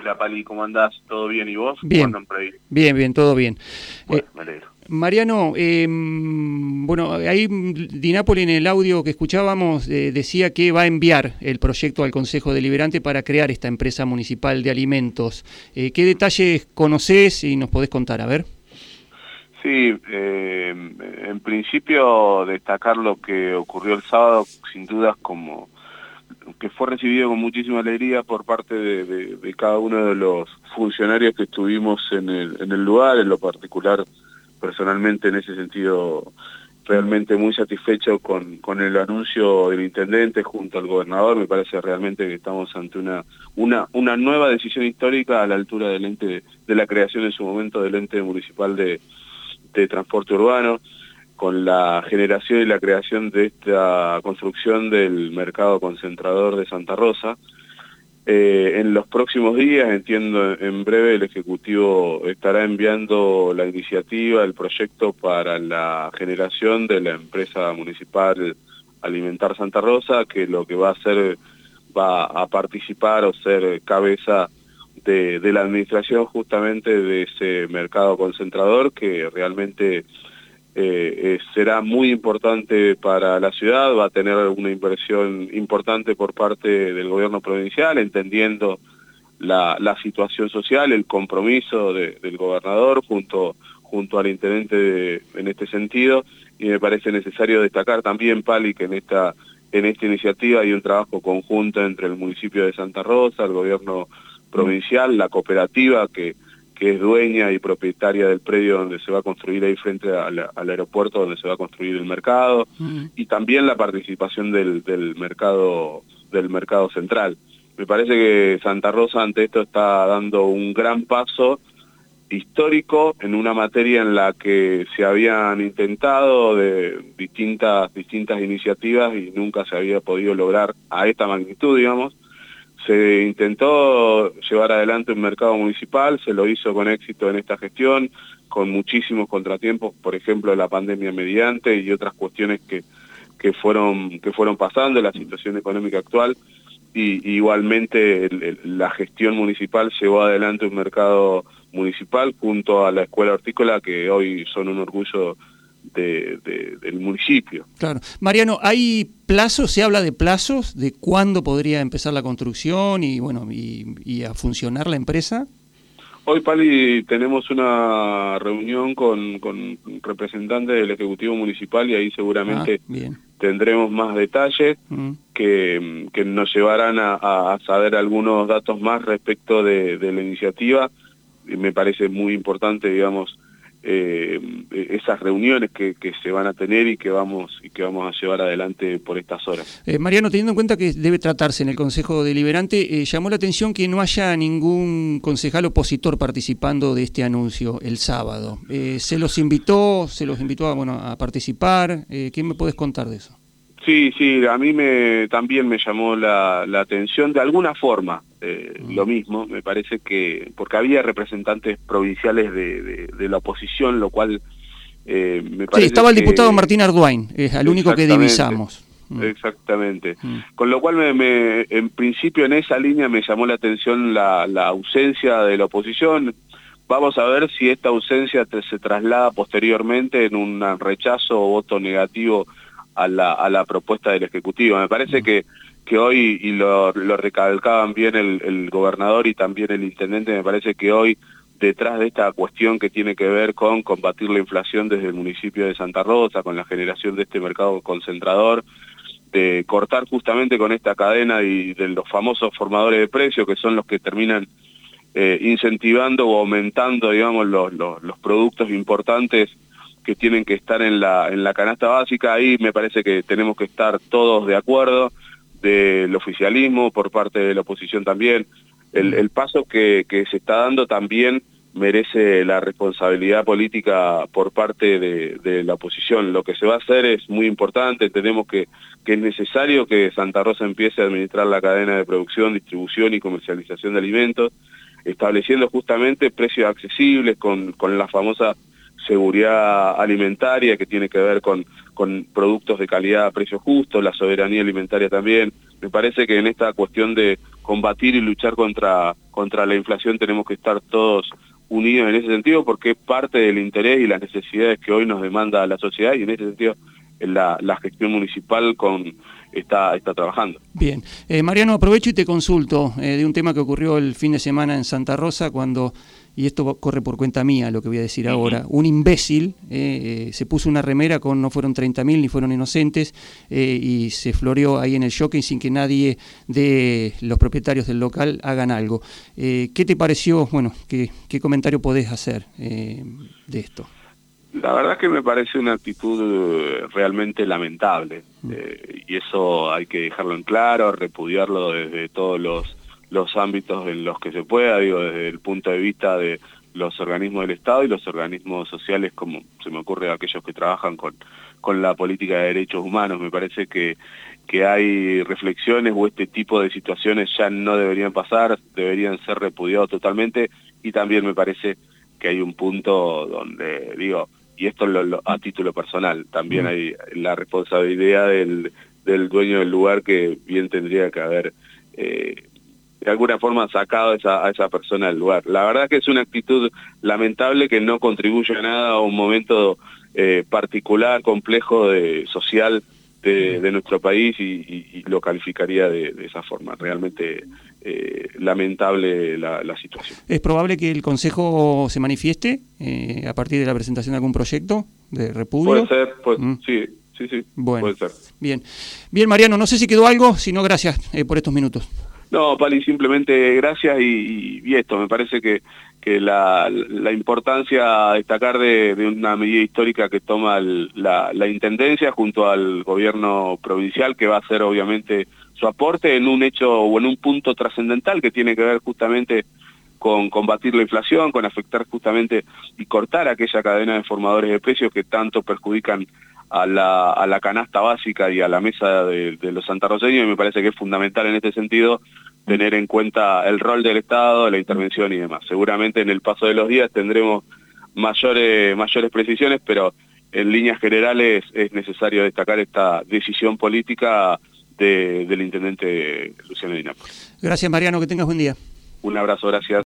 Hola Pali, ¿cómo andás? ¿Todo bien y vos? Bien, bien, bien, todo bien. Bueno, eh, me alegro. Mariano, em, bueno, ahí Dinápoli en el audio que escuchábamos eh, decía que va a enviar el proyecto al Consejo Deliberante para crear esta empresa municipal de alimentos. Eh, ¿Qué detalles conoces y nos podés contar? A ver. Sí, em, en principio destacar lo que ocurrió el sábado, sin dudas como que fue recibido con muchísima alegría por parte de, cada uno de los funcionarios que estuvimos en el, en el lugar, en lo particular personalmente en ese sentido realmente muy satisfecho con, con el anuncio del intendente junto al gobernador, me parece realmente que estamos ante una, una, una nueva decisión histórica a la altura del ente de, la creación en su momento del ente municipal de, de transporte urbano con la generación y la creación de esta construcción del mercado concentrador de Santa Rosa. Eh, en los próximos días, entiendo en breve, el Ejecutivo estará enviando la iniciativa, el proyecto para la generación de la empresa municipal Alimentar Santa Rosa, que lo que va a hacer va a participar o ser cabeza de, de la administración justamente de ese mercado concentrador que realmente eh, eh, será muy importante para la ciudad, va a tener una inversión importante por parte del gobierno provincial, entendiendo la, situación social, el compromiso del gobernador junto, junto al intendente en este sentido, y me parece necesario destacar también, Pali, que en esta, en esta iniciativa hay un trabajo conjunto entre el municipio de Santa Rosa, el gobierno provincial, la cooperativa que que es dueña y propietaria del predio donde se va a construir ahí frente al, aeropuerto donde se va a construir el mercado mm. y también la participación del, mercado del mercado central. Me parece que Santa Rosa ante esto está dando un gran paso histórico en una materia en la que se habían intentado de distintas distintas iniciativas y nunca se había podido lograr a esta magnitud, digamos se intentó llevar adelante un mercado municipal, se lo hizo con éxito en esta gestión, con muchísimos contratiempos, por ejemplo, la pandemia mediante y otras cuestiones que, que, fueron, que fueron pasando, la situación económica actual, y, igualmente la gestión municipal llevó adelante un mercado municipal junto a la escuela hortícola, que hoy son un orgullo del municipio. Claro. Mariano, ¿hay plazos? ¿Se habla de plazos? ¿De cuándo podría empezar la construcción y, bueno, y, a funcionar la empresa? Hoy, Pali, tenemos una reunión con, representantes del Ejecutivo Municipal y ahí seguramente ah, tendremos más detalles mm. que, nos llevarán a, saber algunos datos más respecto de, de la iniciativa. Me parece muy importante, digamos, eh, esas reuniones que, se van a tener y que vamos y que vamos a llevar adelante por estas horas. Eh, Mariano, teniendo en cuenta que debe tratarse en el Consejo Deliberante, eh, llamó la atención que no haya ningún concejal opositor participando de este anuncio el sábado. Eh, ¿Se los invitó, se los invitó a, bueno, a participar? ¿Qué me puedes contar de eso? Sí, sí, a mí me, también me llamó la, atención de alguna forma, eh, mm. lo mismo, me parece que, porque había representantes provinciales de, la oposición, lo cual eh, me parece Sí, estaba el diputado Martín Arduin, es el único que divisamos. Mm. Exactamente. Mm. Con lo cual, me, en principio, en esa línea me llamó la atención la, ausencia de la oposición. Vamos a ver si esta ausencia se traslada posteriormente en un rechazo o voto negativo a la, a la propuesta del Ejecutivo. Me parece que, que hoy, y lo, lo recalcaban bien el, el gobernador y también el intendente, me parece que hoy detrás de esta cuestión que tiene que ver con combatir la inflación desde el municipio de Santa Rosa, con la generación de este mercado concentrador, de cortar justamente con esta cadena y de los famosos formadores de precios, que son los que terminan eh, incentivando o aumentando, digamos, los, los, los productos importantes que tienen que estar en la, en la canasta básica, ahí me parece que tenemos que estar todos de acuerdo, del oficialismo, por parte de la oposición también. El, paso que, se está dando también merece la responsabilidad política por parte de, la oposición. Lo que se va a hacer es muy importante, tenemos que, que es necesario que Santa Rosa empiece a administrar la cadena de producción, distribución y comercialización de alimentos, estableciendo justamente precios accesibles con, con la famosa seguridad alimentaria que tiene que ver con, con productos de calidad a precio justo, la soberanía alimentaria también. Me parece que en esta cuestión de combatir y luchar contra, contra la inflación tenemos que estar todos unidos en ese sentido porque es parte del interés y las necesidades que hoy nos demanda la sociedad y en ese sentido la, la gestión municipal con está, está trabajando. Bien. Eh, Mariano, aprovecho y te consulto eh, de un tema que ocurrió el fin de semana en Santa Rosa cuando, y esto corre por cuenta mía lo que voy a decir ahora, un imbécil eh, se puso una remera con no fueron 30.000 ni fueron inocentes y se floreó ahí en el shopping sin que nadie de los propietarios del local hagan algo. ¿Qué te pareció? Bueno, ¿qué, qué comentario podés hacer de esto? La verdad es que me parece una actitud eh, realmente lamentable eh, y eso hay que dejarlo en claro, repudiarlo desde todos los, los ámbitos en los que se pueda, digo, desde el punto de vista de los organismos del Estado y los organismos sociales, como se me ocurre aquellos que trabajan con, con la política de derechos humanos. Me parece que, que hay reflexiones o este tipo de situaciones ya no deberían pasar, deberían ser repudiados totalmente y también me parece que hay un punto donde, digo, y esto lo, a título personal, también hay la responsabilidad del, del, dueño del lugar que bien tendría que haber eh, de alguna forma sacado esa, a esa persona del lugar. La verdad que es una actitud lamentable que no contribuye a nada a un momento eh, particular, complejo, de, social de, nuestro país y, lo calificaría de, esa forma. Realmente eh, lamentable la, situación. ¿Es probable que el Consejo se manifieste eh, a partir de la presentación de algún proyecto de repudio? Puede ser, pues, sí, sí, sí, bueno, puede ser. Bien. Bien, Mariano, no sé si quedó algo, si no, gracias eh, por estos minutos. No, Pali, simplemente gracias y, y, esto, me parece que, la, la importancia a destacar de, una medida histórica que toma la, la Intendencia junto al gobierno provincial, que va a ser obviamente su aporte en un hecho o en un punto trascendental que tiene que ver justamente con combatir la inflación, con afectar justamente y cortar aquella cadena de formadores de precios que tanto perjudican a la, a la canasta básica y a la mesa de, los santarroseños y me parece que es fundamental en este sentido tener en cuenta el rol del Estado, la intervención y demás. Seguramente en el paso de los días tendremos mayores, mayores precisiones, pero en líneas generales es necesario destacar esta decisión política del intendente Luciano Dinapo. Gracias Mariano, que tengas buen día. Un abrazo, gracias.